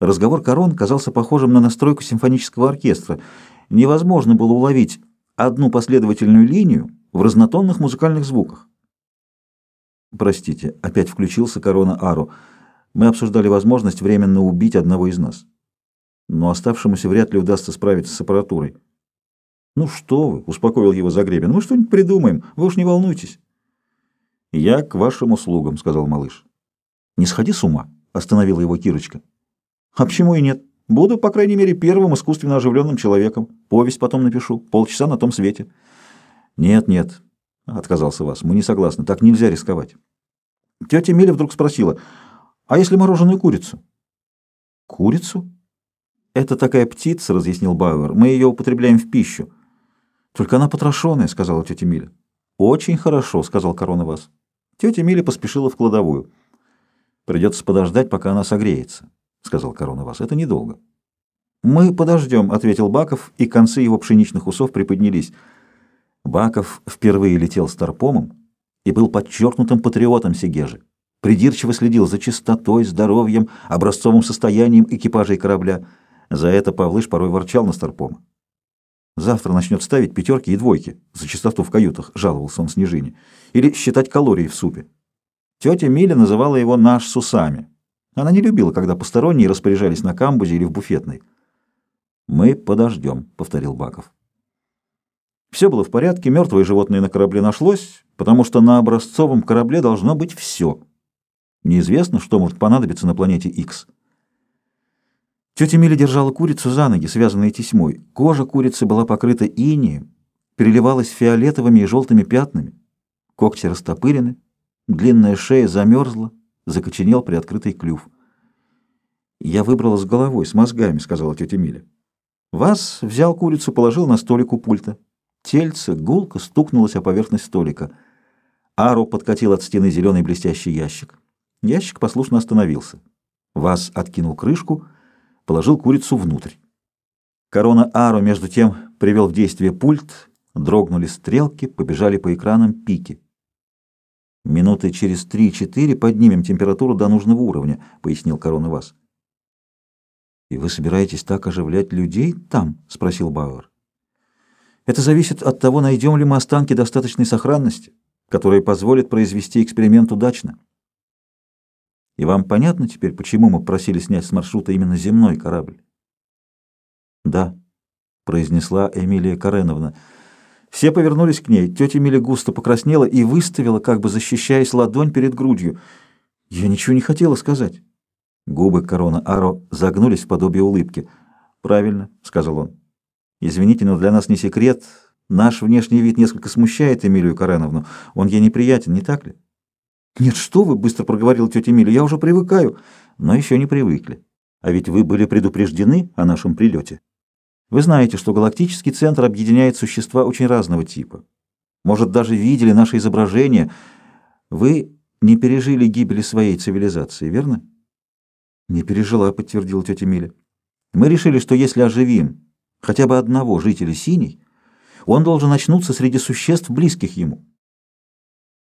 Разговор Корон казался похожим на настройку симфонического оркестра. Невозможно было уловить одну последовательную линию в разнотонных музыкальных звуках. «Простите», — опять включился Корона Ару. «Мы обсуждали возможность временно убить одного из нас. Но оставшемуся вряд ли удастся справиться с аппаратурой». «Ну что вы», — успокоил его Загребин, — «мы что-нибудь придумаем, вы уж не волнуйтесь». «Я к вашим услугам», — сказал малыш. «Не сходи с ума», — остановила его Кирочка. А почему и нет? Буду, по крайней мере, первым искусственно оживленным человеком. Повесть потом напишу. Полчаса на том свете. Нет, нет, — отказался вас. Мы не согласны. Так нельзя рисковать. Тетя Миля вдруг спросила, а если мороженую курицу? Курицу? Это такая птица, — разъяснил Бауэр. Мы ее употребляем в пищу. Только она потрошенная, — сказала тетя Миля. Очень хорошо, — сказал Корона вас. Тетя Миля поспешила в кладовую. Придется подождать, пока она согреется. — сказал Корона вас. — Это недолго. — Мы подождем, — ответил Баков, и концы его пшеничных усов приподнялись. Баков впервые летел старпомом и был подчеркнутым патриотом Сегежи. Придирчиво следил за чистотой, здоровьем, образцовым состоянием экипажей корабля. За это Павлыш порой ворчал на старпома. «Завтра начнет ставить пятерки и двойки за чистоту в каютах», — жаловался он Снежине. «Или считать калории в супе». Тетя Миля называла его «наш с усами». Она не любила, когда посторонние распоряжались на камбузе или в буфетной. «Мы подождем», — повторил Баков. Все было в порядке, мертвое животное на корабле нашлось, потому что на образцовом корабле должно быть все. Неизвестно, что может понадобиться на планете X. Тетя Миля держала курицу за ноги, связанные тесьмой. Кожа курицы была покрыта инеем, переливалась фиолетовыми и желтыми пятнами. Когти растопырены, длинная шея замерзла, закоченел приоткрытый клюв. «Я выбрала с головой, с мозгами», — сказала тетя Миля. Вас взял курицу, положил на столик у пульта. Тельце гулко стукнулось о поверхность столика. Ару подкатил от стены зеленый блестящий ящик. Ящик послушно остановился. Вас откинул крышку, положил курицу внутрь. Корона Ару, между тем, привел в действие пульт, дрогнули стрелки, побежали по экранам пики. Минуты через три-четыре поднимем температуру до нужного уровня, пояснил Корона Вас. И вы собираетесь так оживлять людей там? спросил Бауэр. Это зависит от того, найдем ли мы останки достаточной сохранности, которые позволят произвести эксперимент удачно. И вам понятно теперь, почему мы просили снять с маршрута именно земной корабль? Да, произнесла Эмилия Кареновна. Все повернулись к ней. Тетя Миля густо покраснела и выставила, как бы защищаясь, ладонь перед грудью. Я ничего не хотела сказать. Губы корона Аро загнулись в подобие улыбки. «Правильно», — сказал он. «Извините, но для нас не секрет. Наш внешний вид несколько смущает Эмилию Кареновну. Он ей неприятен, не так ли?» «Нет, что вы!» — быстро проговорила тетя Эмилия. «Я уже привыкаю». «Но еще не привыкли. А ведь вы были предупреждены о нашем прилете». Вы знаете, что галактический центр объединяет существа очень разного типа. Может, даже видели наше изображение. Вы не пережили гибели своей цивилизации, верно? Не пережила, подтвердила тетя Миля. Мы решили, что если оживим хотя бы одного жителя синий, он должен очнуться среди существ, близких ему.